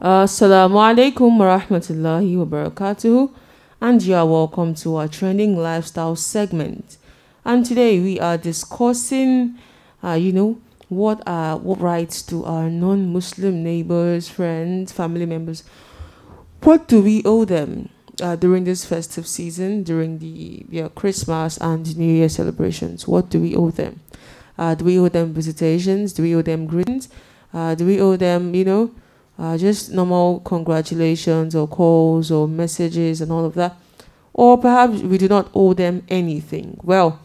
Assalamu alaikum wa rahmatullahi wa and you are welcome to our trending lifestyle segment. And today we are discussing, uh, you know, what are what rights to our non-Muslim neighbors, friends, family members. What do we owe them uh, during this festive season, during the Christmas and New Year celebrations? What do we owe them? Uh, do we owe them visitations? Do we owe them greetings? Uh, do we owe them, you know? Uh, just normal congratulations or calls or messages and all of that. Or perhaps we do not owe them anything. Well,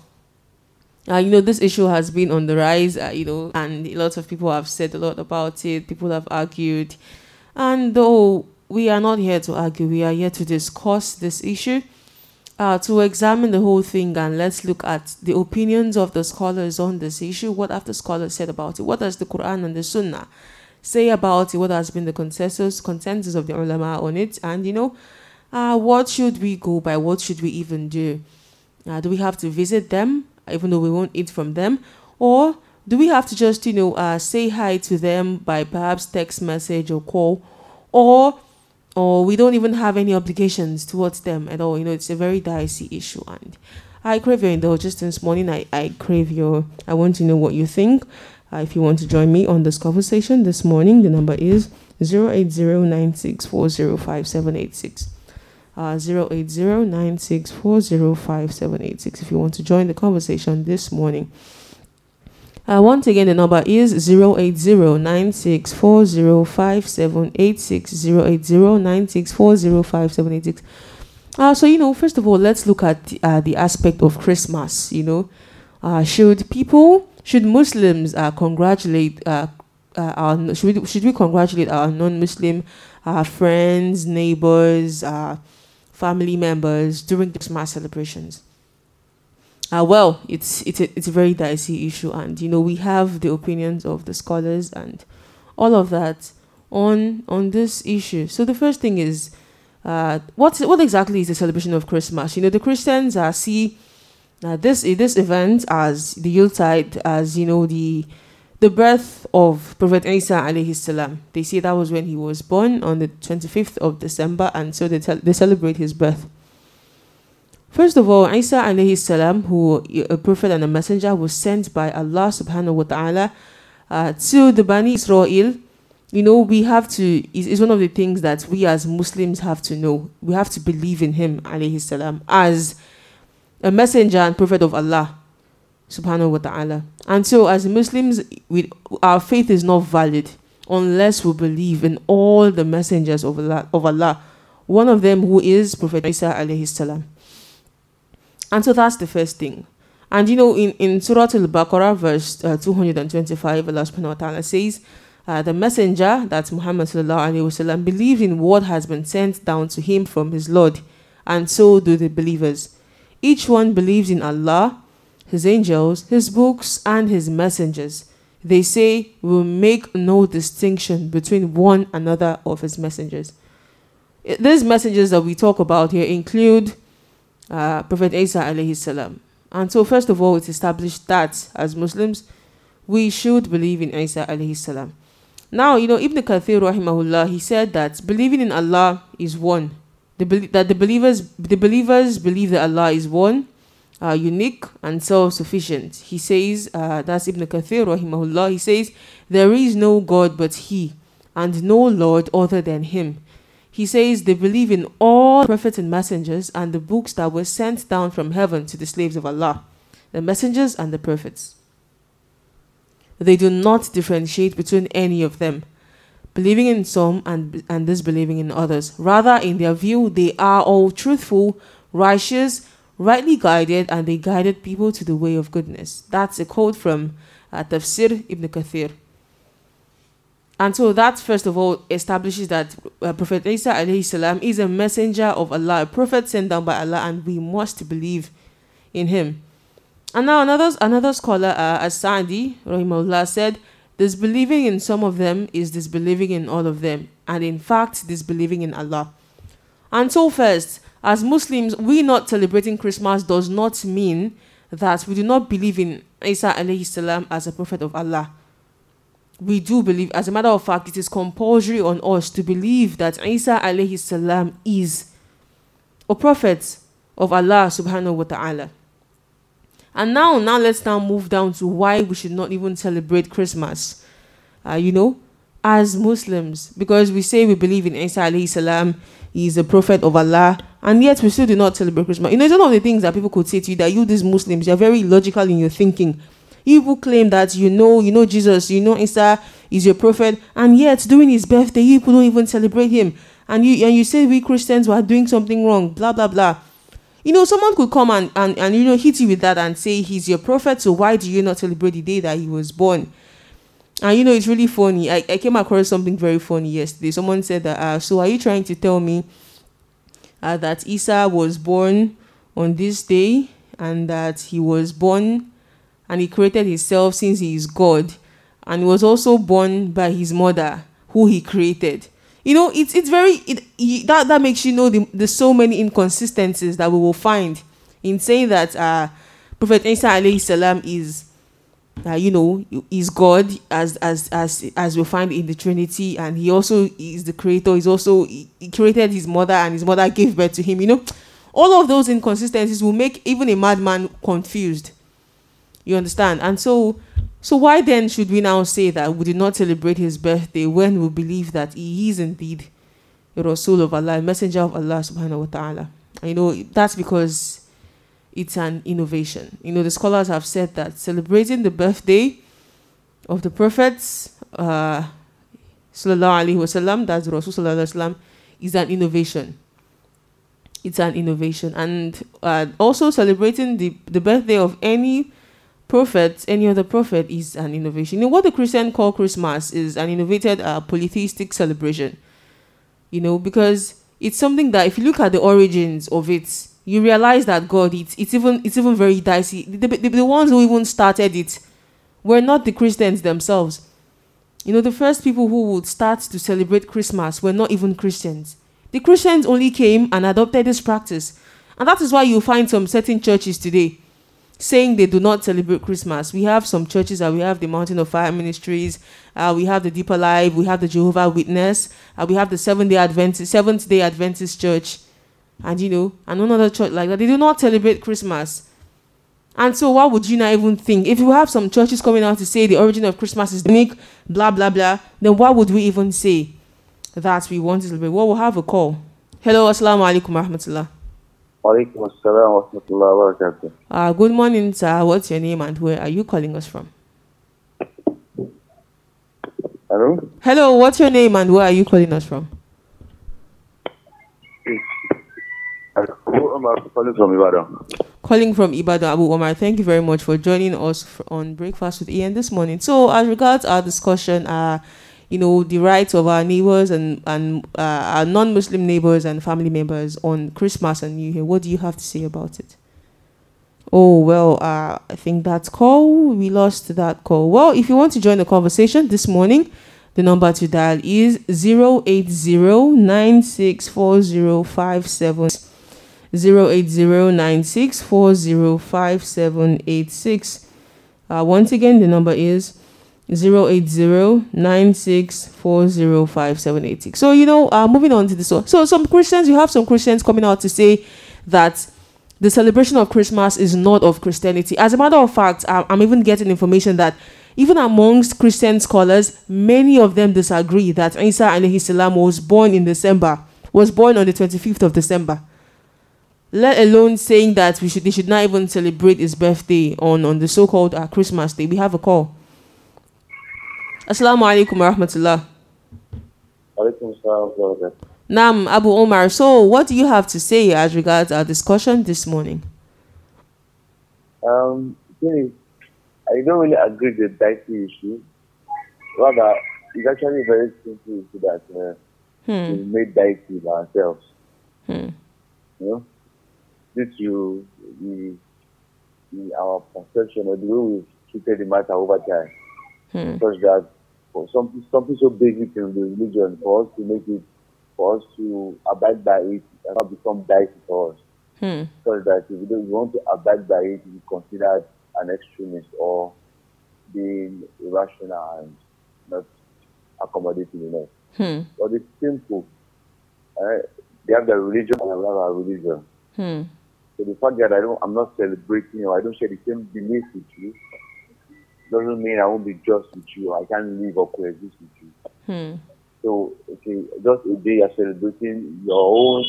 uh, you know, this issue has been on the rise, uh, you know, and lots of people have said a lot about it. People have argued. And though we are not here to argue, we are here to discuss this issue, uh, to examine the whole thing, and let's look at the opinions of the scholars on this issue. What have the scholars said about it? What does the Quran and the Sunnah say about it, what has been the consensus consensus of the ulama on it, and you know, uh, what should we go by? What should we even do? Uh, do we have to visit them, even though we won't eat from them, or do we have to just you know uh, say hi to them by perhaps text message or call, or or we don't even have any obligations towards them at all? You know, it's a very dicey issue, and I crave your indulgence this morning. I, I crave your. I want to know what you think. Uh, if you want to join me on this conversation this morning, the number is 08096405786. Uh, 08096405786 if you want to join the conversation this morning. Uh, once again, the number is 08096405786. Uh, so, you know, first of all, let's look at the, uh, the aspect of Christmas. You know, uh, should people should Muslims uh, congratulate uh, uh, our should we, should we congratulate our non-Muslim uh, friends, neighbors, family members during Christmas celebrations? Uh, well, it's it's a, it's a very dicey issue, and you know we have the opinions of the scholars and all of that on on this issue. So the first thing is, uh, what what exactly is the celebration of Christmas? You know, the Christians uh, see now, this this event as the Yuletide, as you know, the the birth of Prophet Isa alayhi salam. They say that was when he was born on the 25th of December, and so they, they celebrate his birth. First of all, Isa alayhi salam, who a prophet and a messenger, was sent by Allah subhanahu wa ta'ala uh, to the Bani Israel. You know, we have to, it's one of the things that we as Muslims have to know. We have to believe in him alayhi salam as a messenger and prophet of Allah subhanahu wa ta'ala. And so as Muslims, we, our faith is not valid unless we believe in all the messengers of Allah, of Allah. One of them who is Prophet Isa alayhi salam. And so that's the first thing. And you know, in, in Surah Al-Baqarah, verse uh, 225, Allah subhanahu wa ta'ala says, uh, the messenger, that's Muhammad wasallam, believed in what has been sent down to him from his Lord, and so do the believers. Each one believes in Allah, His angels, His books, and His messengers. They say we will make no distinction between one another of His messengers. These messengers that we talk about here include uh, Prophet Isa alayhi salam. And so, first of all, it's established that as Muslims, we should believe in Isa alayhi salam. Now, you know, Ibn Kathir rahimahullah, he said that believing in Allah is one the, that the believers the believers believe that Allah is one, uh, unique and self-sufficient. He says uh, that's Ibn Kathir rahimahullah. He says there is no God but He, and no Lord other than Him. He says they believe in all prophets and messengers and the books that were sent down from heaven to the slaves of Allah, the messengers and the prophets. They do not differentiate between any of them believing in some and, and disbelieving in others. Rather, in their view, they are all truthful, righteous, rightly guided, and they guided people to the way of goodness. That's a quote from uh, Tafsir ibn Kathir. And so that first of all establishes that uh, Prophet Isa alayhi salam is a messenger of Allah, a prophet sent down by Allah, and we must believe in him. And now another another scholar, uh, As-Sa'di, rahimahullah, said Disbelieving in some of them is disbelieving in all of them, and in fact, disbelieving in Allah. And so, first, as Muslims, we not celebrating Christmas does not mean that we do not believe in Isa alayhi salam as a prophet of Allah. we do believe, as a matter of fact, it is compulsory on us to believe that Isa alayhi salam is a prophet of Allah subhanahu wa ta'ala. And now, now let's now move down to why we should not even celebrate Christmas. Uh, you know, as Muslims, because we say we believe in Isa alayhi salam, he is a prophet of Allah, and yet we still do not celebrate Christmas. You know, it's one of the things that people could say to you that you, these Muslims, you're very logical in your thinking. You people claim that you know, you know Jesus, you know Isa is your prophet, and yet during his birthday, you people don't even celebrate him. And you and you say we Christians were doing something wrong, blah blah blah. You know, someone could come and, and, and you know hit you with that and say he's your prophet, so why do you not celebrate the day that he was born? And you know, it's really funny. I, I came across something very funny yesterday. Someone said that, uh, so are you trying to tell me uh, that Isa was born on this day and that he was born and he created himself since he is God and he was also born by his mother who he created? You know, it's it's very it, that that makes you know the, there's so many inconsistencies that we will find in saying that uh, Prophet Isa alayhi salam is uh, you know, is God as as as as we find in the Trinity, and He also is the Creator. He's also he created His mother, and His mother gave birth to Him. You know, all of those inconsistencies will make even a madman confused. You understand? And so, so why then should we now say that we did not celebrate His birthday when we believe that He is indeed a Rasul of Allah, messenger of Allah Subhanahu wa Taala? You know, that's because it's an innovation. You know, the scholars have said that celebrating the birthday of the prophets, uh, sallallahu alaihi wasallam, that's Rasul sallallahu alaihi wasallam, is an innovation. It's an innovation, and uh, also celebrating the the birthday of any prophet, any other prophet, is an innovation. You know what the Christian call Christmas is an innovated uh, polytheistic celebration. You know because it's something that if you look at the origins of it you realize that God, it's, it's even it's even very dicey. The, the, the ones who even started it were not the Christians themselves. You know, the first people who would start to celebrate Christmas were not even Christians. The Christians only came and adopted this practice. And that is why you find some certain churches today saying they do not celebrate Christmas. We have some churches that we have the Mountain of Fire Ministries, uh, we have the Deeper Life, we have the Jehovah Witness, uh, we have the Seventh Day Adventist Seventh Day Adventist Church and you know, and another church like that. They do not celebrate Christmas. And so, what would you not even think? If you have some churches coming out to say the origin of Christmas is unique, blah blah blah, then what would we even say that we want to celebrate? Well, we'll have a call. Hello, assalamu alaikum rahmatullah. Alaikum assalam wa rahmatullahi Uh, good morning, sir. What's your name and where are you calling us from? Hello? Hello, what's your name and where are you calling us from? Omar calling from Ibadan. Calling from Ibadan, Abu Omar. Thank you very much for joining us on Breakfast with Ian this morning. So, as regards our discussion, uh, you know, the rights of our neighbors and and uh, our non-Muslim neighbors and family members on Christmas and New Year. What do you have to say about it? Oh well, uh, I think that's call. We lost that call. Well, if you want to join the conversation this morning, the number to dial is zero eight zero nine six four zero five seven. 08096405786. Uh, once again, the number is 08096405786. So, you know, uh, moving on to this one. So, some Christians, you have some Christians coming out to say that the celebration of Christmas is not of Christianity. As a matter of fact, I'm even getting information that even amongst Christian scholars, many of them disagree that Isa alayhi salam was born in December, was born on the 25th of December let alone saying that we should they should not even celebrate his birthday on on the so-called uh, Christmas day. We have a call. Assalamu alaikum rahmatullah. Nam Abu Omar. So, what do you have to say as regards our discussion this morning? Um, I don't really agree with the deity issue. Rather, it's actually very simple issue that uh, hmm. we made deity ourselves. Hmm. You know? due to the, the our perception or the way we've treated the matter over time. Hmm. Such that for something something so basic in the religion for us to make it for us to abide by it and not become dicey for us. Hmm. Such that if we want to abide by it, we considered an extremist or being irrational and not accommodating enough. Hmm. But it's simple. Uh, they have their religion and I have our religion. Hmm. So the fact that I don't, I'm not celebrating or I don't share the same belief with you doesn't mean I won't be just with you. I can't live or coexist with you. Hmm. So, okay, just a day you're celebrating your own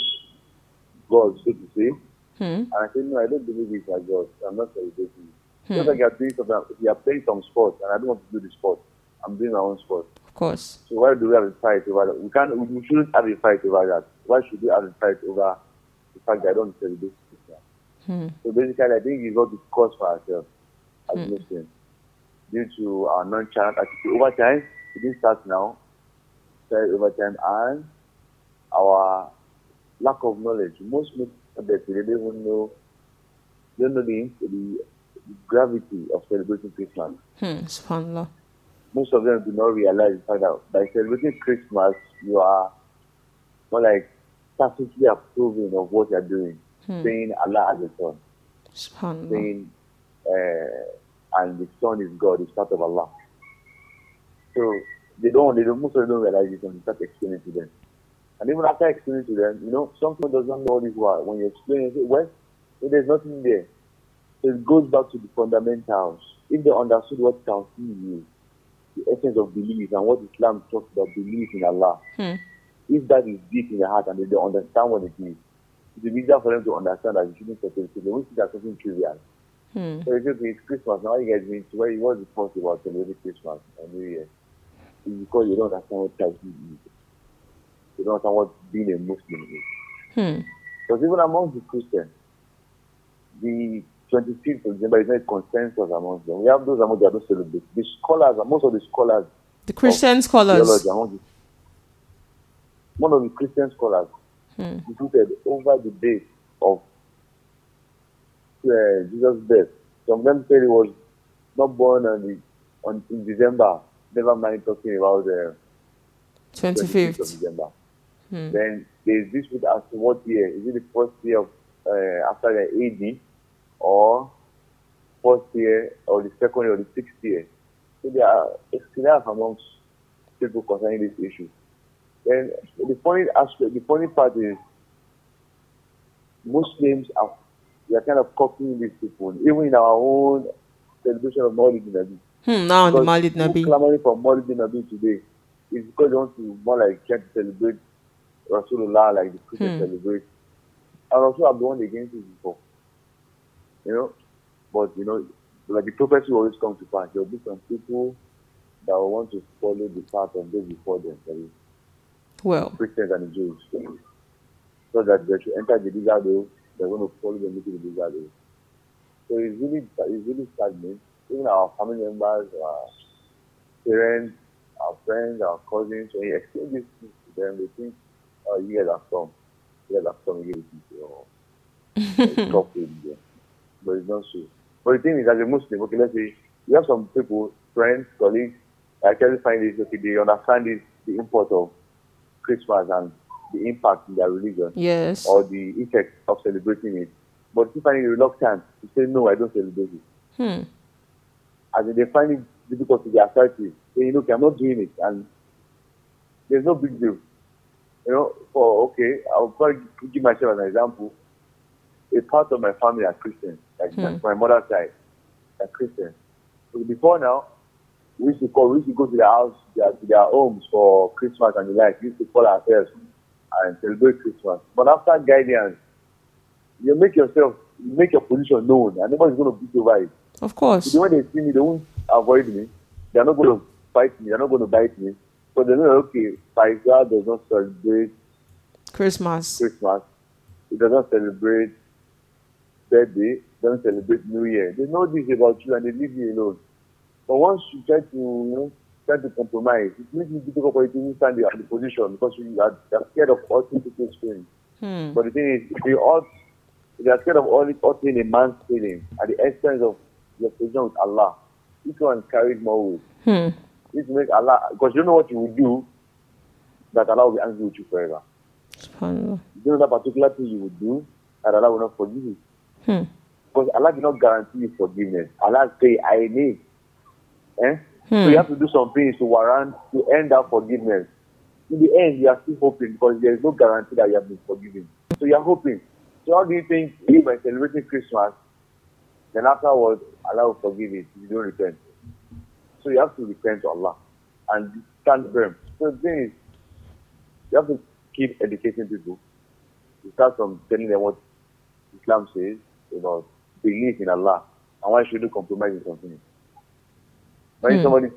God, so to say. Hmm. And I said, no, I don't believe it's my God. I'm not celebrating. Hmm. Just like you're doing something, if you're playing some sport and I don't want to do the sport, I'm doing my own sport. Of course. So why do we have a fight over that? We can't, we shouldn't have a fight over that. Why should we have a fight over the fact that I don't celebrate Christmas? Hmm. So basically, I think it's what we cause for ourselves as Muslims due to our nonchalant attitude. Over time, it didn't start now, started over time, and our lack of knowledge. Most today they don't even know, they don't know the, the, the gravity of celebrating Christmas. Hmm. Subhanallah. Most of them do not realize the fact that by celebrating Christmas, you are more like tacitly approving of what you're doing, saying Allah has a son, Subhanallah. saying, uh, and the son is God, is part of Allah. So they don't, they don't, most of them don't realize it when you start explaining to them. And even after explaining to them, you know, some people does not know this word. When you explain it, say, well, there's nothing there. So it goes back to the fundamentals. If they understood what Tawheed is, the essence of belief and what Islam talks about belief in Allah, Hmm. if that is deep in the heart and they don't understand what it is, it's easier for them to understand that you shouldn't settle it. They won't see that something trivial. Hmm. So it's okay, it's Christmas. Now you guys mean where what's the point about celebrating Christmas and New Year? It's because you don't understand what Tawheed is. You don't understand what being a Muslim is. Hmm. Because even among the Christians, the 25th of December is not a consensus among them. We have those among them that don't celebrate. The scholars, most of the scholars, The Christian scholars. the, one of the Christian scholars Hmm. disputed over the date of uh, Jesus' death. Some them said he was not born on the, on, in December, never mind talking about the 25th of December. Hmm. Then there is dispute as to what year. Is it the first year of uh, after the AD or first year or the second year or the sixth year? So there are ikhtilaf amongst people concerning this issue. Then the funny aspect, the funny part is Muslims are we are kind of copying these people, even in our own celebration of Maulid Nabi. Hmm. Now the Because Malid people Nabi. clamoring for Maulid Nabi today is because they want to more like try to celebrate Rasulullah like the Christians Hmm. celebrate. And also I've gone against it before. You know? But you know, like the prophecy always comes to pass. There will be some people that will want to follow the path of those before them, that is Well. Christians and the Jews. So that they should enter the desert they're going to follow the desert though. So it's really it's really stagnant. Even our family members, our parents, our friends, our cousins, when you explain this to them, they think, oh, you guys are some. You guys are some, you guys are some. But it's not so. But the thing is, as a Muslim, okay, let's say you have some people, friends, colleagues, I actually find this, okay, they understand this, the import of Christmas and the impact in their religion Yes. or the effect of celebrating it. But if find it reluctant to say, no, I don't celebrate it. Hmm. As in they find it difficult to be assertive. Say, look, I'm not doing it. And there's no big deal. You know, for, okay, I'll probably give myself an example. A part of my family are Christians, like my, my mother's side are Christians. So before now, we used to call, we used to go to their house, their, to their homes for Christmas and the like. We used to call ourselves and celebrate Christmas. But after guidance, you make yourself, you make your position known, and nobody's going to beat you over it. Of course. The when they see me, they won't avoid me. They're not going to fight me. They're not going to bite me. But they know, okay, Faisal does not celebrate Christmas. Christmas. He does not celebrate birthday. Doesn't celebrate New Year. They know this about you, and they leave you alone. But once you try to, you know, try to compromise, it makes it difficult for you to even stand at the position because you are, are scared of hurting people's feelings. Hmm. But the thing is, if you ought, if you are scared of all hurting a man's feelings at the expense of your position with Allah, which one carries more weight? Hmm. It make Allah, because you don't know what you will do, that Allah will be angry with you forever. You don't know that particular thing you will do, that Allah will not forgive you. Hmm. Because Allah did not guarantee you forgiveness. Allah say, I need. Eh? So you have to do some things to warrant to end that forgiveness. In the end, you are still hoping because there is no guarantee that you have been forgiven. So you are hoping. So how do you think if by celebrating Christmas, then afterwards Allah will forgive it if you don't repent? So you have to repent to Allah and stand firm. So the thing is, you have to keep educating people. You start from telling them what Islam says about belief in Allah and why should you compromise in something. When Hmm. somebody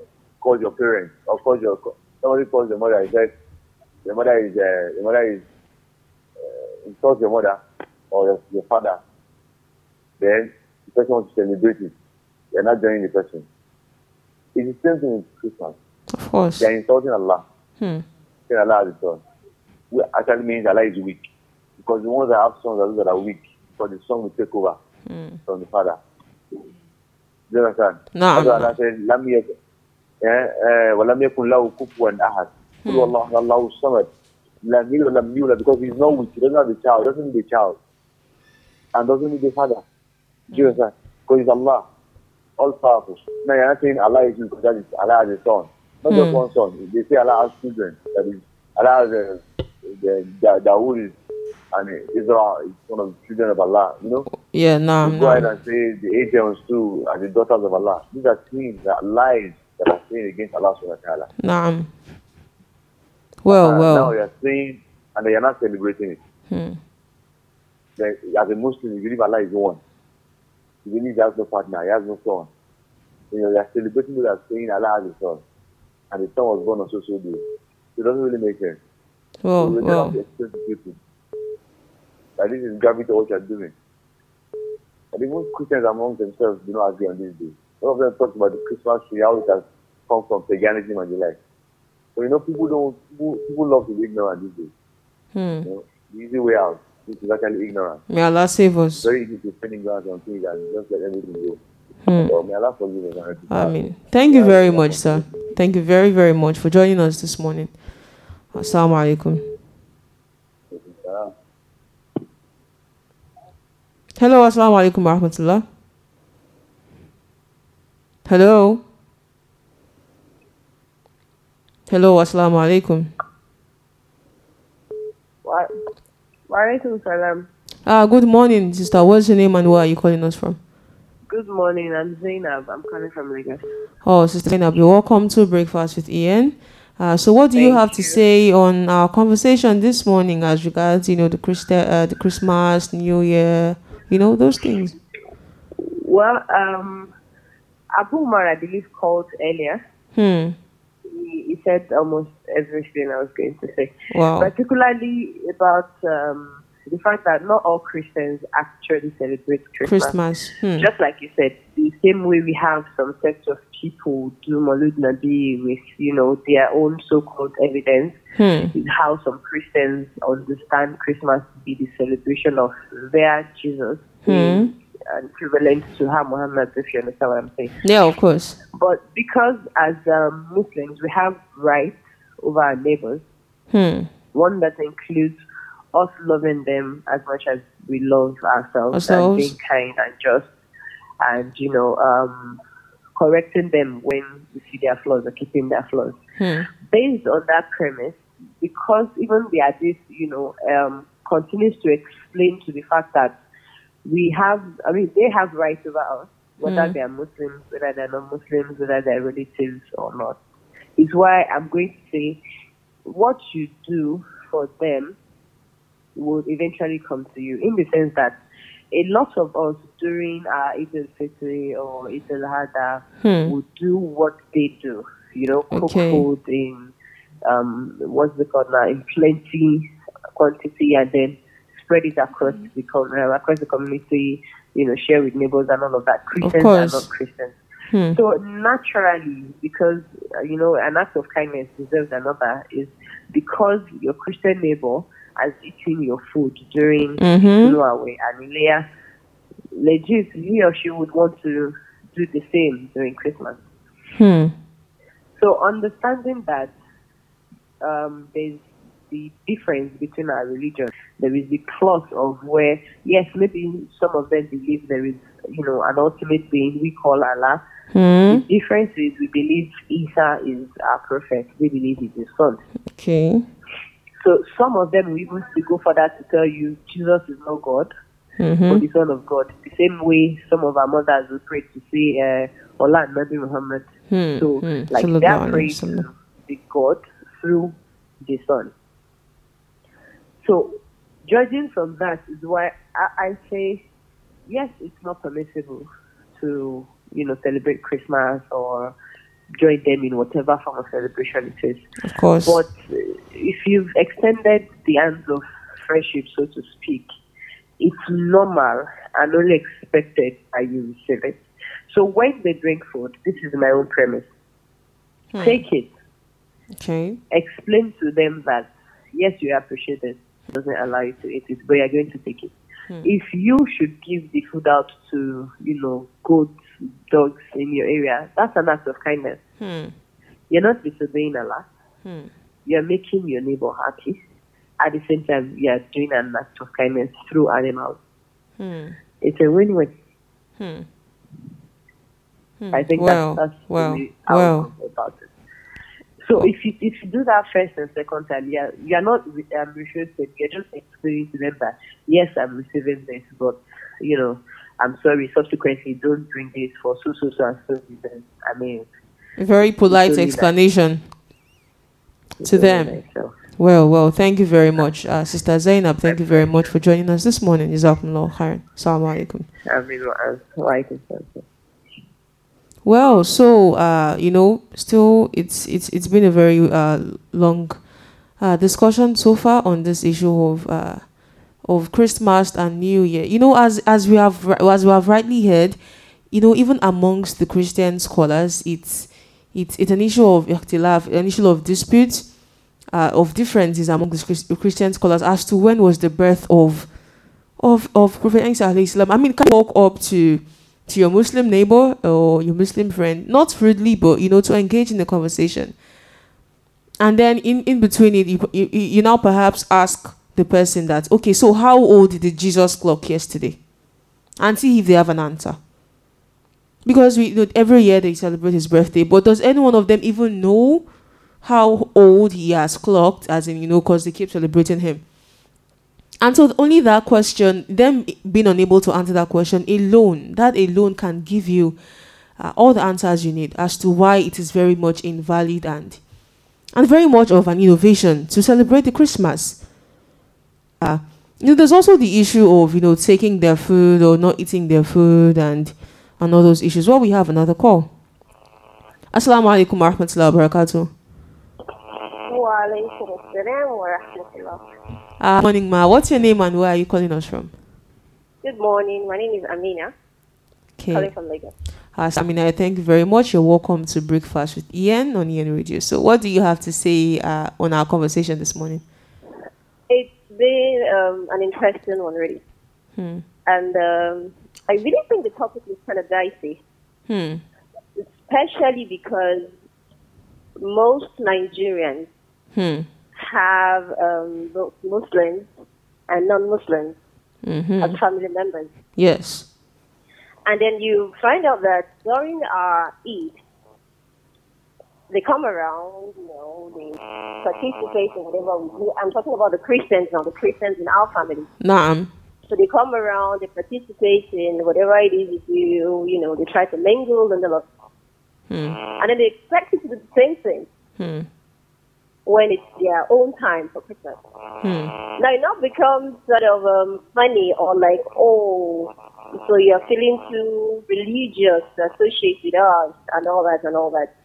calls your parents or calls your somebody calls your mother and says your mother is uh, your mother is uh, insults your mother or your, your father, then the person wants to celebrate it. You're not joining the person. It's the same thing with Christmas. Of course. They are insulting Allah. Hmm. Saying Allah has son. Which actually means Allah is weak. Because the ones that have sons are those that are weak. Because the son will take over from the father. Do you understand? Naam. That's why Allah says, لم يكن eh, ولم يكن له كفوا أحد. قل هو الله الله الصمد. لم يلد ولم يولد because he's not weak. He doesn't have a child. Doesn't need a child. And doesn't need a father. Do you understand? Because he's Allah. All powerful. Now you're not saying Allah is weak because that is Allah has a son. Not just Hmm. one son. They say Allah has children. That is Allah has a, the, the, Dawood is and Israel is one of the children of Allah. You know? Yeah, nah, to go ahead nah. and say the angels too are the daughters of Allah. These are things that are lies that are saying against Allah subhanahu wa ta'ala. Naam. Well, And well. Now you're saying and you're not celebrating it. Hmm. Like, as a Muslim, you believe Allah is one. You believe he has no partner, he has no son. You know, you're celebrating it as saying Allah has a son. And the son was born on so so day. It doesn't really make sense. Well, really well. have to explain to people that this is gravity what you're doing. And even Christians among themselves do not agree on this day. Some of them talk about the Christmas tree, how it has come from paganism and the like. So you know, people don't people, people love to be ignorant these days. Hmm. You know, the easy way out is actually ignorant. May Allah save us. It's very easy to spending grounds on things and just let everything go. Hmm. So may Allah forgive us. I mean, thank you very much, sir. Thank you very, very much for joining us this morning. Assalamu alaikum. Hello, assalamu alaikum wa rahmatullah. Hello. Hello, assalamu alaikum. Wa Walaikum salam. Ah, good morning, sister. What's your name and where are you calling us from? Good morning. I'm Zainab. I'm calling from Lagos. Oh, Sister Zainab, you're welcome to Breakfast with Ian. Uh, so, what do you Thank have to say on our conversation this morning as regards, you know, the Christ- uh, the Christmas, New Year, you know, those things? Well, um, Abu Umar, I believe, called earlier. Hmm. He, he said almost everything I was going to say, Wow. particularly about um, the fact that not all Christians actually celebrate Christmas. Christmas. Hmm. Just like you said, the same way we have some sets of people do Maulud Nabi with, you know, their own so-called evidence. Hmm. is how some Christians understand Christmas to be the celebration of their Jesus, Hmm. and equivalent to how Muhammad, if you understand what I'm saying. Yeah, of course. But because as um, Muslims we have rights over our neighbors, Hmm. one that includes us loving them as much as we love ourselves, Ourselves. and being kind and just, and you know, um, correcting them when you see their flaws or keeping their flaws Hmm. based on that premise, because even the hadith, you know, um, continues to explain to the fact that we have, I mean, they have rights over us, whether Mm. they are Muslims, whether they're not Muslims, whether they're relatives or not. Is why I'm going to say what you do for them will eventually come to you in the sense that a lot of us during our Eid al-Fitr or Eid al-Adha Hmm. would do what they do. You know, cook Okay. food in um, what's it called now in plenty quantity, and then spread it across the com- uh, across the community. You know, share with neighbors and all of that. Christians are course. not Christians. Hmm. So naturally, because uh, you know, an act of kindness deserves another, is because your Christian neighbor has eaten your food during Mhm. Noahway and Leah, legit, he or she would want to do the same during Christmas. Hmm. So understanding that um, there's the difference between our religion, there is the plus of where, yes, maybe some of them believe there is, you know, an ultimate being we call Allah, Hmm. The difference is we believe Isa is our prophet. We believe he's his son. Okay. So some of them will even go further to tell you Jesus is not God Mm-hmm. or the Son of God. The same way some of our mothers will pray to say uh, Allah and Nabi Muhammad. Hmm. So Hmm. like Sallallahu they are praying to the God through the Son. So judging from that is why I, I say yes, it's not permissible to you know celebrate Christmas or join them in whatever form of celebration it is. Of course. But uh, if you've extended the hands of friendship, so to speak, it's normal and only expected that you receive it. So when they drink food, this is my own premise. Take it. okay. Explain to them that yes, you appreciate it. it Doesn't allow you to eat it, but you're going to take it. If you should give the food out to, you know, goats, dogs in your area, that's an act of kindness. Hmm. You're not disobeying Allah. Hmm. You're making your neighbor happy. At the same time, you're doing an act of kindness through animals. Hmm. It's a win-win. Hmm. Hmm. I think that's, that's way well. about it. So if you if you do that first and second time, yeah, you're not um, restricted. You're just explaining to them that yes, I'm receiving this, but you know, I'm sorry. Subsequently, don't bring this for so so so and so reasons. I mean, a Very polite explanation to them. Well, well, thank you very much, uh, Sister Zainab. Thank you very much for joining us this morning. Jazakumullah khairan. Assalamu alaikum. I mean, as like it says. Well, so uh, you know, still, it's it's it's been a very uh, long uh, discussion so far on this issue of uh, of Christmas and New Year. You know, as as we have as we have rightly heard, you know, even amongst the Christian scholars, it's it's it's an issue of ikhtilaf, an issue of dispute, uh, of differences among the Christian scholars as to when was the birth of of of Prophet Isa salam. I mean, can you walk up to to your Muslim neighbor or your Muslim friend, not rudely, but you know, to engage in the conversation. And then in, in between it, you, you, you now perhaps ask the person that, okay, so how old did Jesus clock yesterday? And see if they have an answer. Because we every year they celebrate his birthday, but does any one of them even know how old he has clocked? As in, you know, because they keep celebrating him. And so only that question, them being unable to answer that question alone, that alone can give you uh, all the answers you need as to why it is very much invalid and and very much of an innovation to celebrate the Christmas. Uh, you know, there's also the issue of you know taking their food or not eating their food and and all those issues. Well, we have another call. Assalamu alaikum wa rahmatullahi wa barakatuh. Wa alaikum assalam wa rahmatullah. Uh, ah, morning, Ma. What's your name and where are you calling us from? Good morning. My name is Amina. Okay. Calling from Lagos. Uh, Amina, thank you very much. You're welcome to Breakfast with Ian on Enradio. So, what do you have to say uh, on our conversation this morning? It's been um, an interesting one, really. Hmm. And um, I really think the topic is kind of dicey, Hmm. especially because most Nigerians Hmm. have um, both Muslims and non-Muslims Mm-hmm. as family members. Yes. And then you find out that during our Eid, they come around, you know, they participate in whatever we do. I'm talking about the Christians now, the Christians in our family. Naam. So they come around, they participate in whatever it is you do, you know, they try to mingle and lot. Hmm. And then they expect you to do the same thing Hmm. when it's their own time for Christmas. Hmm. Now it now becomes sort of um, funny or like, oh, so you're feeling too religious to associate with us and all that and all that.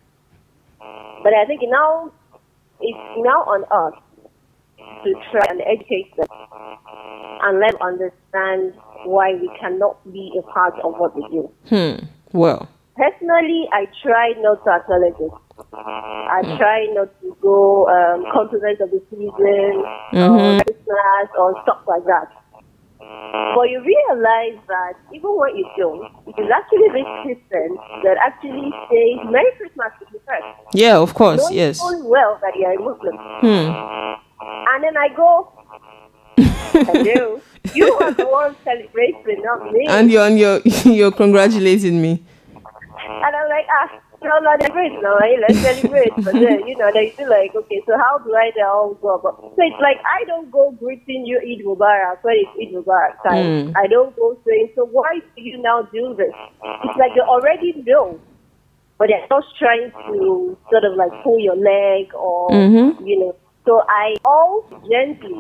But I think now it's now on us to try and educate them and let them understand why we cannot be a part of what we do. Hmm. Well. Personally, I try not to acknowledge it. I try not to go um, compliment of the season or Christmas or stuff like that. But you realize that even when you don't, it is actually this Christian that actually says Merry Christmas to you first. Yeah, of course. Knowing Yes. full well that you are a Muslim. Hmm. And then I go, hello, you are the one celebrating, not me. And you're and you're you're congratulating me. And I'm like, ah, no, no, celebrate now, eh? let's celebrate. But then, you know, they feel like, okay, so how do I now go about? So it's like, I don't go greeting you Eid Mubarak when it's Eid Mubarak time. Mm. I don't go saying, so why do you now do this? It's like they already know. But they're just trying to sort of like pull your leg or, Mhm. you know. So I all gently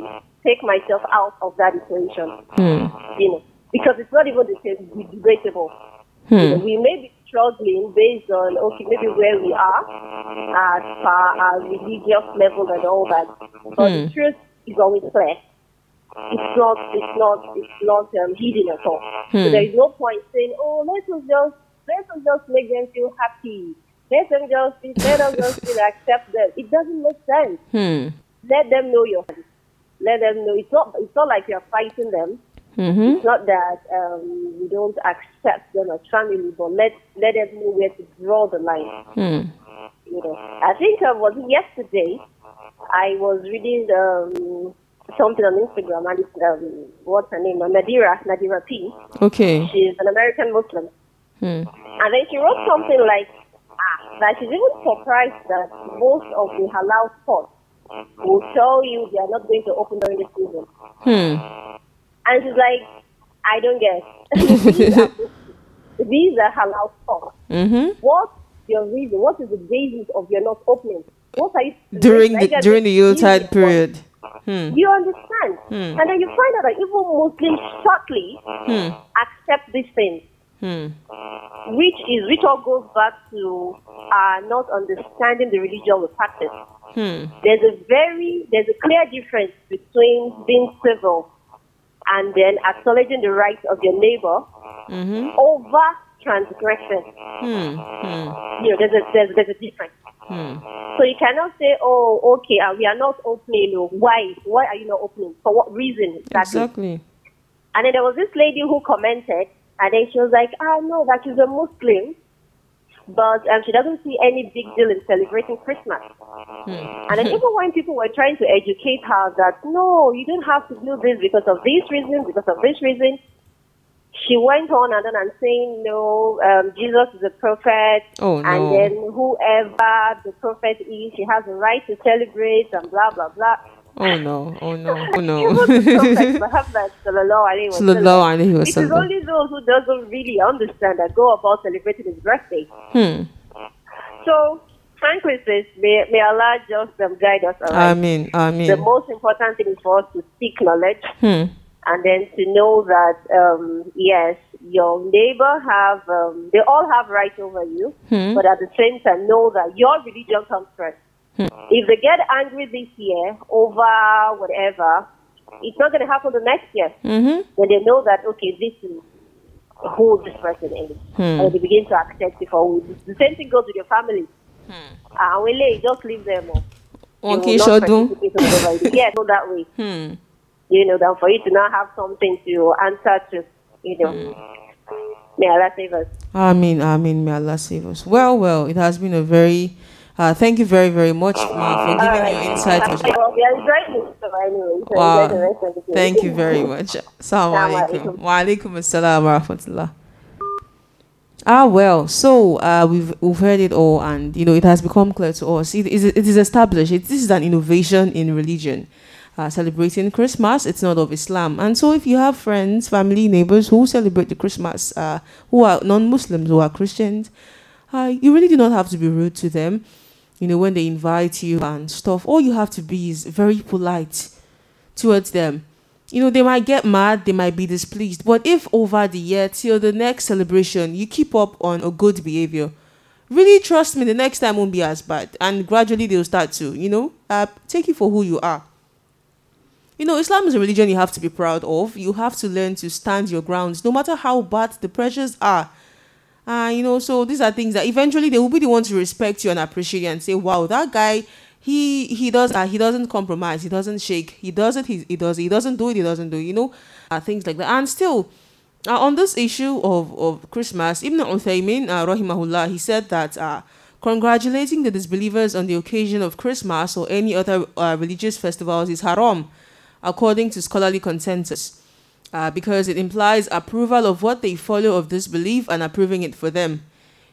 take myself out of that equation, Hmm. you know, because it's not even the same, debatable. You know, Hmm. we may be struggling based on okay maybe where we are as far as religious level and all that. But the Hmm. truth is always clear. It's not it's not it's not um, hidden at all. So Hmm. there is no point saying oh let us just let us just make them feel happy. Let them just let us just feel accept them. It doesn't make sense. Hmm. let them know your let them know. It's not it's not like you're fighting them Mhm. it's not that um, we don't accept them as family, but let let them know where to draw the line. Hmm. You know, I think uh, was yesterday. I was reading um, something on Instagram, and it's um, what's her name? Nadira Nadira P. Okay. She's an American Muslim, Hmm. and then she wrote something like ah, that she's even surprised that most of the halal spots will tell you they are not going to open during the season. Hmm. And she's like, I don't get these, are, these are halal spots. Mhm. What's your reason? What is the basis of your not opening? What are you During the during the Yuletide period. Hmm. You understand? Hmm. And then you find out that even Muslims shortly Hmm. accept these things, Hmm. which is which all goes back to uh, not understanding the religion we practice. Hmm. There's a very there's a clear difference between being civil and then acknowledging the rights of your neighbor Mhm. over transgression. Hmm. Hmm. You know, there's a there's, there's a difference. Hmm. So you cannot say, "Oh, okay, uh, we are not opening." Why? Why are you not opening? For what reason? Exactly. Exactly. And then there was this lady who commented, and then she was like, "Ah, no, that she's a Muslim, but um, she doesn't see any big deal in celebrating Christmas." And then even when people were trying to educate her that no, you don't have to do this because of this reason, because of this reason, she went on and on and saying, no, um, Jesus is a prophet, Oh, and no. then whoever the prophet is, she has a right to celebrate and blah blah blah. Oh no. Oh no. Oh no. Muhammad sallallahu. Sallallahu alaihi It is only those who doesn't really understand that go about celebrating his birthday. Hmm. So, frankly, sis, may, may Allah just um, guide us. All right? Amen. The most important thing is for us to seek knowledge Hmm. and then to know that um, yes, your neighbor have um, they all have rights over you, Hmm. but at the same time know that your religion comes first. If they get angry this year over whatever, it's not going to happen the next year. Mhm. When they know that okay, this is who this person is, Hmm. and they begin to accept it for who. The same thing goes with your family. Ah, well, eh, just leave them. oh. Wọn You kì í will not ṣọdún. participate in whatever you do. Yeah, go that way Hmm. you know, than for you to now have something to answer to, you know. May Allah save us. Amen. Amen. May Allah save us. Well, well, it has been a very. Uh, thank you very, very much, Ma, for giving your insight. Well, we are enjoying this stuff anyway. So Wow. enjoy the rest of the day. Thank you very much. Assalamu alaikum. Wa alaikum assalam wa rahmatullah. Ah well, so uh, we've we've heard it all, and you know it has become clear to us. It is it is established. It, this is an innovation in religion, uh, celebrating Christmas. It's not of Islam, and so if you have friends, family, neighbors who celebrate the Christmas, uh, who are non-Muslims, who are Christians, uh, you really do not have to be rude to them. You know when they invite you and stuff. All you have to be is very polite towards them. You know, they might get mad, they might be displeased. But if over the year till the next celebration you keep up on a good behavior, really trust me, the next time won't be as bad. And gradually they'll start to, you know, uh, take you for who you are. You know, Islam is a religion you have to be proud of. You have to learn to stand your grounds, no matter how bad the pressures are. Uh, you know, so these are things that eventually they will be the ones to respect you and appreciate you and say, wow, that guy, he he does uh, he doesn't compromise, he doesn't shake, he does it, he, he does he doesn't do it, he doesn't do it, you know, uh, things like that. And still, uh, on this issue of, of Christmas, Ibn Uthaymin, uh, rahimahullah, he said that uh, congratulating the disbelievers on the occasion of Christmas or any other religious festivals is haram, according to scholarly consensus uh, because it implies approval of what they follow of this belief and approving it for them.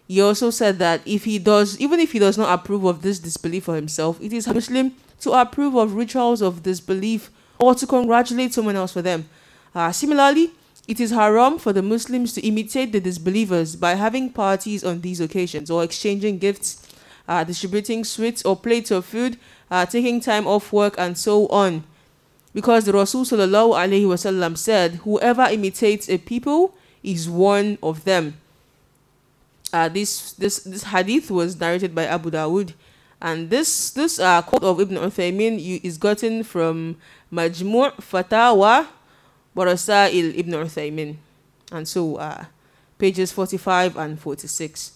he also said that if he does, even if he does not approve of this disbelief for himself, it is Muslim to approve of rituals of disbelief or to congratulate someone else for them. Uh, similarly, it is haram for the Muslims to imitate the disbelievers by having parties on these occasions or exchanging gifts, uh, distributing sweets or plates of food, uh, taking time off work, and so on. Because the Rasul wasallam said, Whoever imitates a people is one of them. Uh, this this this hadith was narrated by Abu Dawud, and this this uh, quote of Ibn Uthaymin is gotten from Majmu' Fatawa Warasail Ibn Uthaymin, and so uh, pages forty five and forty six.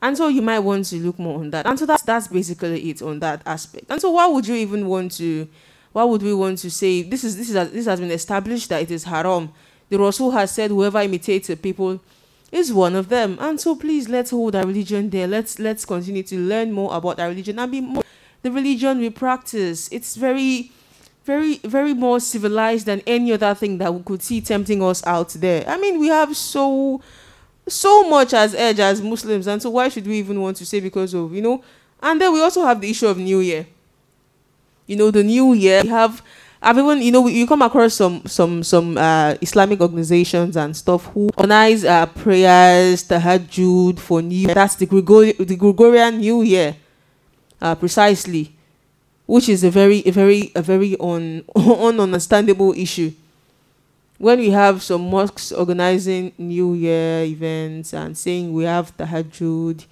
And so you might want to look more on that. And so that's that's basically it on that aspect. And so why would you even want to why would we want to say this is this is this has been established that it is haram? The Rasul has said whoever imitates the people is one of them. And so please let's hold our religion there. Let's let's continue to learn more about our religion and be more the religion we practice. It's very very very more civilized than any other thing that we could see tempting us out there. I mean, we have so so much as edge as Muslims, and so why should we even want to say because of you know? And then we also have the issue of New Year. You know, the New Year we have I've even you know you come across some some some uh, Islamic organizations and stuff who organize uh, prayers, tahajjud for New. That's the Gregorian the Gregorian New Year, uh, precisely, which is a very a very a very un, ununderstandable issue. When we have some mosques organizing New Year events and saying we have tahajjud,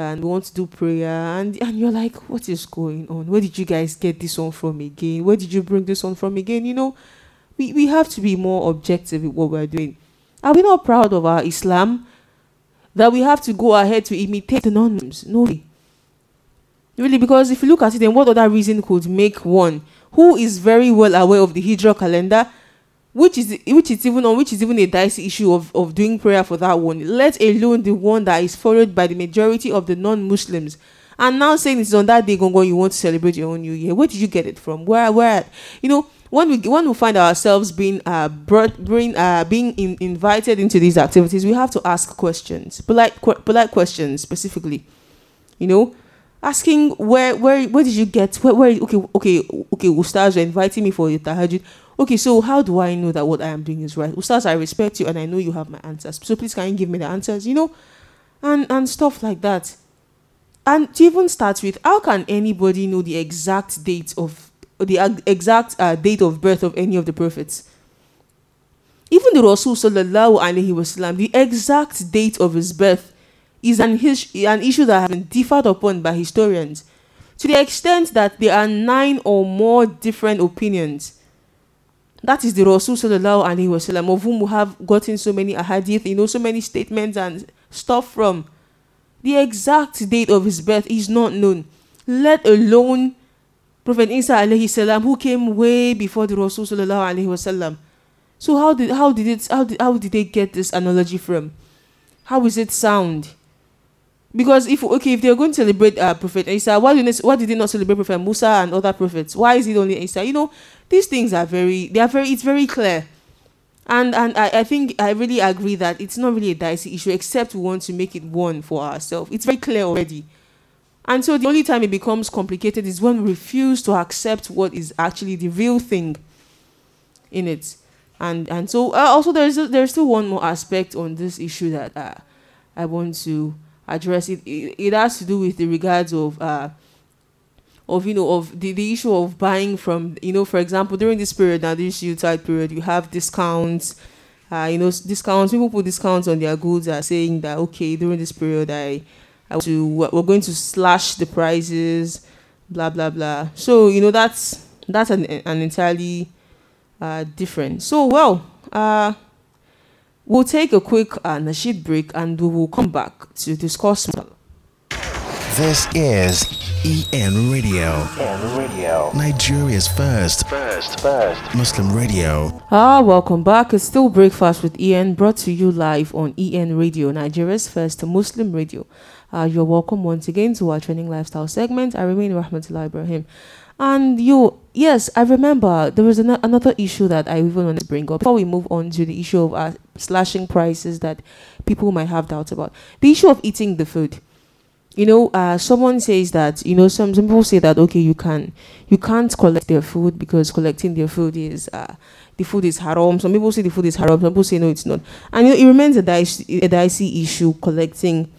and we want to do prayer and and you're like what is going on? Where did you guys get this one from again? Where did you bring this one from again? You know we, we have to be more objective in what we're doing. Are we not proud of our islam? That we have to go ahead to imitate the non-muslims? No really because if you look at it then what other reason could make one who is very well aware of the hijra calendar which is which is even on which is even a dicey issue of, of doing prayer for that one, let alone the one that is followed by the majority of the non-Muslims. And now saying it's on that day going you want to celebrate your own new year. Where did you get it from? Where where you know when we when we find ourselves being uh brought being uh being in, invited into these activities, we have to ask questions, polite qu- polite questions specifically. You know, asking where where where did you get where, where okay okay okay ustaz are inviting me for the tahajjud. Okay so how do i know that what i am doing is right? Ustaz i respect you and i know you have my answers. So please can you give me the answers you know? And and stuff like that. And to even start with how can anybody know the exact date of the exact uh, date of birth of any of the prophets? Even the rasul sallallahu alaihi wasallam the exact date of his birth is an, his, an issue that has been differed upon by historians to the extent that there are nine or more different opinions. That is the Rasul sallallahu alaihi wasallam of whom we have gotten so many ahadith, you know, so many statements and stuff from. The exact date of his birth is not known, let alone Prophet Isa alayhi salam, who came way before the Rasul sallallahu alaihi wasallam. So how did how did it how did how did they get this analogy from? How is it sound? Because if okay, if they're going to celebrate uh, Prophet Isa, why did they, why did they not celebrate Prophet Musa and other prophets? Why is it only Isa? You know, these things are very they are very it's very clear. And and I, I think I really agree that it's not really a dicey issue, except we want to make it one for ourselves. It's very clear already. And so the only time it becomes complicated is when we refuse to accept what is actually the real thing in it. And and so uh, also there's there's still one more aspect on this issue that uh, I want to address it. it. It has to do with the regards of uh, of you know of the, the issue of buying from you know for example during this period now this Yuletide period you have discounts. Uh, you know discounts. People put discounts on their goods. Are saying that okay during this period I, I to we're going to slash the prices, blah blah blah. So you know that's that's an an entirely uh, different. So well, uh, We'll take a quick uh, Nasheed break and we will come back to discuss. This is EN Radio. EN Radio. Nigeria's first. First, first. Muslim radio. Ah, welcome back. It's still Breakfast with EN brought to you live on EN Radio, Nigeria's first Muslim radio. Uh, you're welcome once again to our training lifestyle segment. I remain Rahmatullah Ibrahim. And you, yes, I remember there was an- another issue that I even want to bring up before we move on to the issue of uh, slashing prices that people might have doubts about. The issue of eating the food. You know, uh, someone says that you know some, some people say that okay, you can you can't collect their food because collecting their food is uh, the food is haram. Some people say the food is haram. Some people say no, it's not. And you know, it remains a dicey, a dicey issue collecting,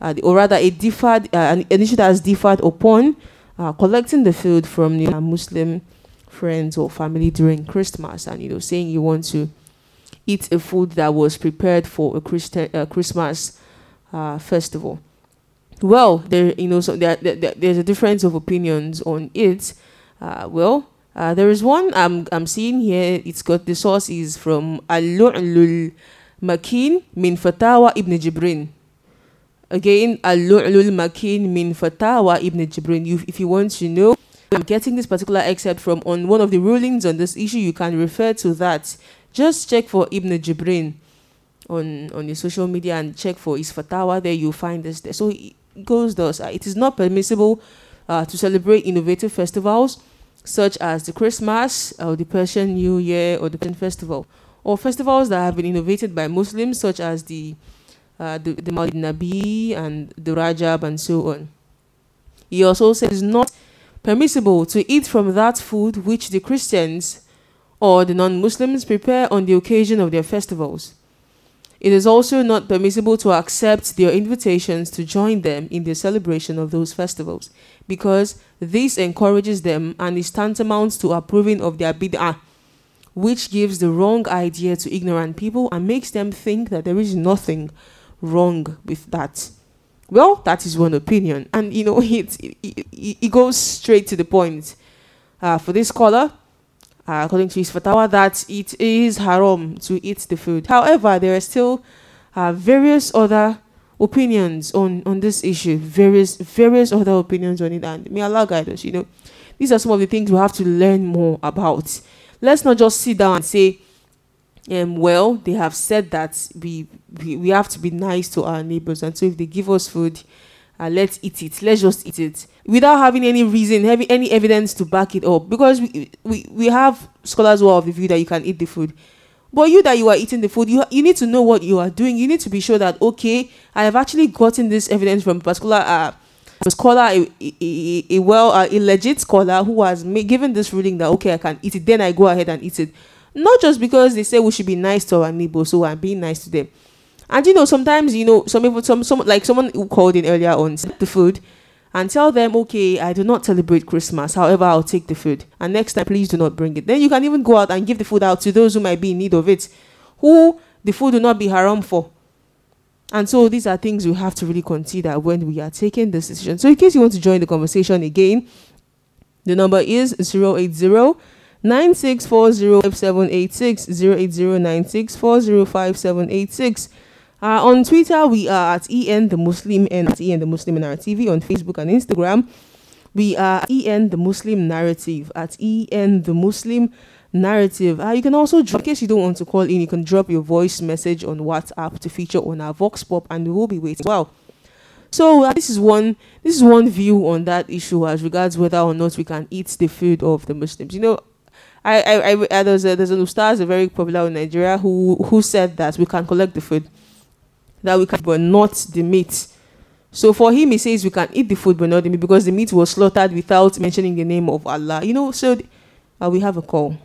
uh, or rather, a differed uh, an, an issue that has differed upon uh, collecting the food from your Muslim friends or family during Christmas, and you know, saying you want to eat a food that was prepared for a Christian uh, Christmas uh, festival. Well, there you know, so there, there, there's a difference of opinions on it. Uh, well, uh, there is one I'm I'm seeing here. It's got the source is from Al-Lu'lul Makin min Fatawa Ibn Jibrin. Again, Al-Lu'lul Makin min Fatawa Ibn Jibrin. If you want to know, I'm getting this particular excerpt from on one of the rulings on this issue. You can refer to that. Just check for Ibn Jibrin on on your social media and check for his Fatawa. There you'll find this there. So it goes thus. Uh, it is not permissible uh, to celebrate innovative festivals such as the Christmas or the Persian New Year or the Persian Festival, or festivals that have been innovated by Muslims such as the uh, the, the Maulid Nabi and the Rajab and so on. He also says it's not permissible to eat from that food which the Christians or the non-Muslims prepare on the occasion of their festivals. It is also not permissible to accept their invitations to join them in the celebration of those festivals because this encourages them and is tantamount to approving of their bid'ah, which gives the wrong idea to ignorant people and makes them think that there is nothing wrong with that. Well, that is one opinion, and you know it it, it, it goes straight to the point. Uh, for this scholar, uh, according to his fatwa, that it is haram to eat the food. However, there are still uh, various other opinions on on this issue. Various various other opinions on it, and may Allah guide us. You know, these are some of the things we have to learn more about. Let's not just sit down and say um, well, they have said that we, we we have to be nice to our neighbors, and so if they give us food, uh, let's eat it. Let's just eat it without having any reason, having any evidence to back it up. Because we we, we have scholars who are of the view that you can eat the food, but you that you are eating the food, you you need to know what you are doing. You need to be sure that okay, I have actually gotten this evidence from a particular. Uh, a scholar, a, a, a well, uh, a legit scholar who has made, given this ruling that okay, I can eat it, then I go ahead and eat it not just because they say we should be nice to our neighbors, so I'm being nice to them. And you know, sometimes you know, some people, some, some like someone who called in earlier on the food, and tell them, okay, I do not celebrate Christmas. However, I'll take the food, and next time, please do not bring it. Then you can even go out and give the food out to those who might be in need of it, who the food will not be haram for. And so these are things we have to really consider when we are taking this decision. So in case you want to join the conversation again, the number is 080 Nine six four zero five seven eight six zero eight zero nine six four zero five seven eight six. Uh, on Twitter, we are at EN the Muslim and at EN the Muslim in our TV. On Facebook and Instagram, we are EN the Muslim Narrative at EN the Muslim Narrative. Uh, you can also, drop, in case you don't want to call in, you can drop your voice message on WhatsApp to feature on our Vox Pop, and we will be waiting. Well, so uh, this is one this is one view on that issue as regards whether or not we can eat the food of the Muslims. You know, I, I, I, uh, there's a there's an ustaz, a very popular in Nigeria, who who said that we can collect the food, that we can, but not the meat. So for him, he says we can eat the food, but not the meat, because the meat was slaughtered without mentioning the name of Allah. You know, so uh, we have a call.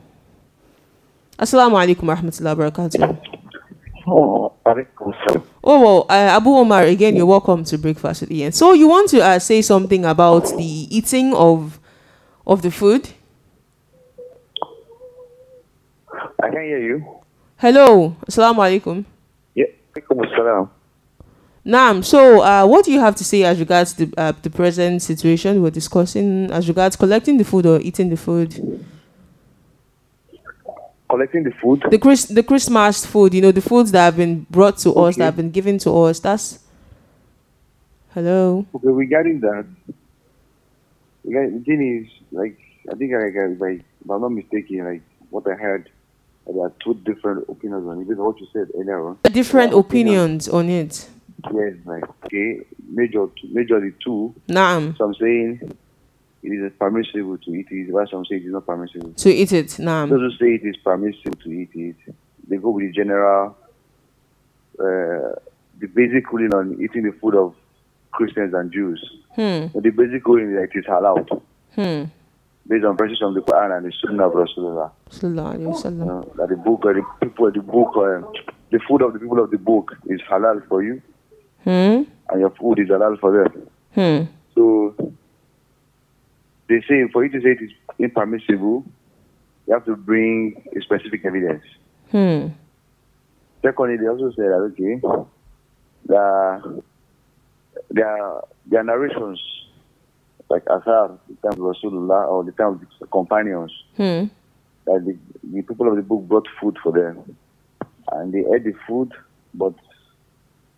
Assalamu alaikum warahmatullahi wabarakatuh. Oh, Oh well, uh, Abu Omar, again, you're welcome to breakfast with EN. So you want to uh, say something about the eating of of the food? I can hear you. Hello, assalamu alaikum. Yeah, alaikum assalam. Naam, so uh, what do you have to say as regards the uh, the present situation we're discussing as regards collecting the food or eating the food? Collecting the food. The Chris the Christmas food, you know, the foods that have been brought to us, that have been given to us. That's hello. Okay, regarding that, regarding, the thing is, like, I think, uh, like, if I'm not mistaken, like, what I heard, there are two different opinions on it. Because what you said earlier. Different opinions. opinions on it. Yes, like, okay, major, majorly two. Naam. So I'm saying, it is permissible to eat it, while some say it is not permissible. To eat it, nah. Those who say it is permissible to eat it, they go with the general, uh, the basic ruling on eating the food of Christians and Jews. Hmm. But the basic ruling is that it is allowed, Hmm. Based on verses from the Quran and the Sunnah of Rasulullah. Sallallahu alaihi You wasallam. know, that the book, uh, the people the book, uh, the food of the people of the book is halal for you, Hmm. and your food is halal for them. Hmm. So they say for you to say it is impermissible, you have to bring a specific evidence. Hmm. Secondly, they also say that okay, the there are narrations like Asar, the time of Rasulullah or the time of the companions, Hmm. that the, the people of the book brought food for them, and they ate the food but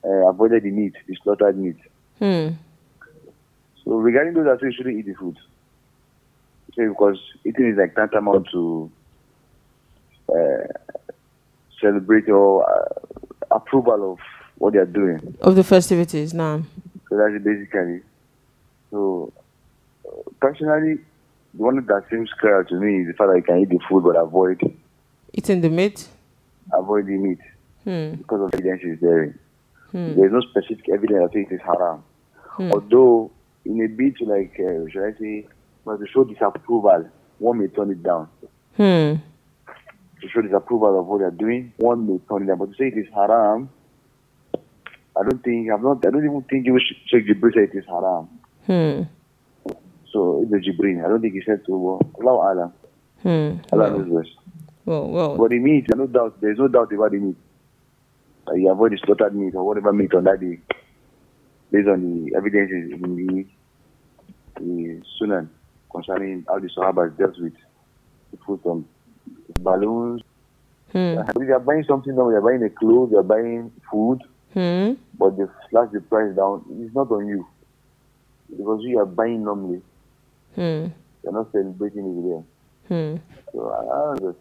uh, avoided the meat, the slaughtered meat. Hmm. So regarding those say you shouldn't eat the food, say because eating is like tantamount to uh, celebrate or uh, approval of what they are doing. Of the festivities, nah. So that's it basically. So personally, the one that seems clear to me is the fact that you can eat the food but avoid Eating the meat. avoid the meat Hmm. because of the evidence is there. Hmm. There is no specific evidence that it is haram. Hmm. Although in a bit like uh, should I say, but to show disapproval, one may turn it down. Hmm. to show disapproval of what they're doing, one may turn it down. But to say it is haram, I don't think I'm not. I don't even think you should Sheikh Jibril said it is haram. Hmm. So it's a Jibril. I don't think he said to Alam. Hmm. Allah knows best. well, well. But meat, there's no doubt. There's no doubt about the meat. Uh, you avoid the slaughtered meat or whatever meat on that day, based on the evidences in the, the Sunan concerning how the Sahabas dealt with the food from balloons. Hmm. If you are buying something now, you are buying a clothes, you are buying food, Hmm. but they slash the price down. It's not on you because you are buying normally. Hmm. You're not celebrating it there. Hmm. So I, I.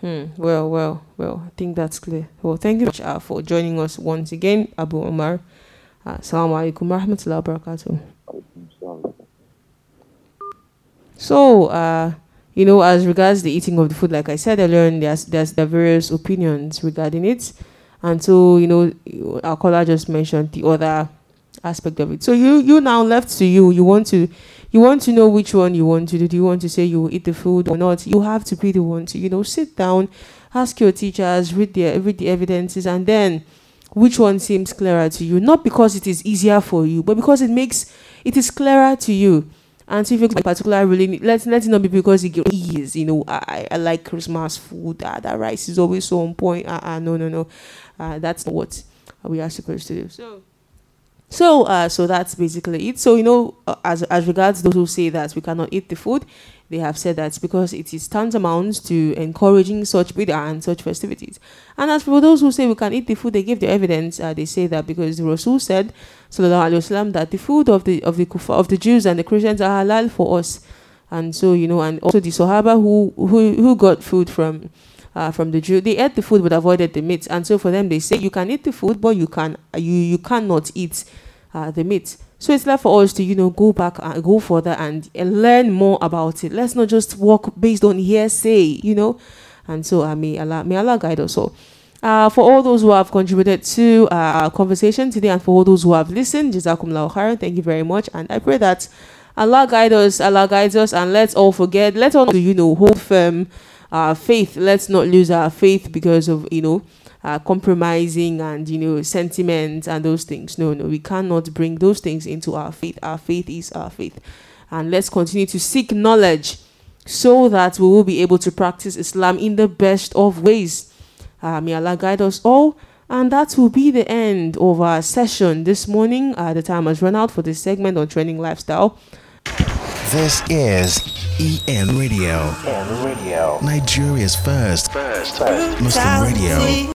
Hmm. Well, well, well. I think that's clear. Well, thank you much uh, for joining us once again, Abu Omar. Uh, Assalamu alaikum warahmatullahi wabarakatuh. So, So, uh, you know, as regards the eating of the food, like I said earlier, there's there's there are various opinions regarding it, and so you know, our caller just mentioned the other aspect of it. So you you now left to you. You want to you want to know which one you want to do. Do you want to say you will eat the food or not? You have to be the one to you know sit down, ask your teachers, read the read the evidences, and then which one seems clearer to you. Not because it is easier for you, but because it makes it is clearer to you. And so if you particular really let let it not be because it is, you know, I, I like Christmas food, ah, that rice is always so on point. Ah, ah, no, no, no. Uh, that's not what we are supposed to do. So so uh so that's basically it. So you know, uh, as as regards those who say that we cannot eat the food, they have said that because it is tantamount to encouraging such bid'ah and such festivities. And as for those who say we can eat the food, they give the evidence. Uh, they say that because the Rasul said, Sallallahu Alaihi Wasallam, that the food of the of the of the Jews and the Christians are halal for us. And so you know, and also the Sahaba who who who got food from uh, from the Jew, they ate the food but avoided the meat. And so for them, they say you can eat the food, but you can you you cannot eat uh, the meat. So it's left for us to, you know, go back and go further and, learn more about it. Let's not just walk based on hearsay, you know. And so uh, may Allah may Allah guide us all. Uh, for all those who have contributed to uh, our conversation today and for all those who have listened, Jazakumullah khairan, thank you very much. And I pray that Allah guide us, Allah guides us, and let's all forget, let's all, you know, hold firm our faith. Let's not lose our faith because of, you know, uh, compromising and you know sentiments and those things. No no we cannot bring those things into our faith. Our faith is our faith. And let's continue to seek knowledge so that we will be able to practice islam in the best of ways. Uh, may allah guide us all. And that will be the end of our session this morning. Uh, the time has run out for this segment on training lifestyle. This is EN Radio, EN radio. Nigeria's first. first First. Muslim radio.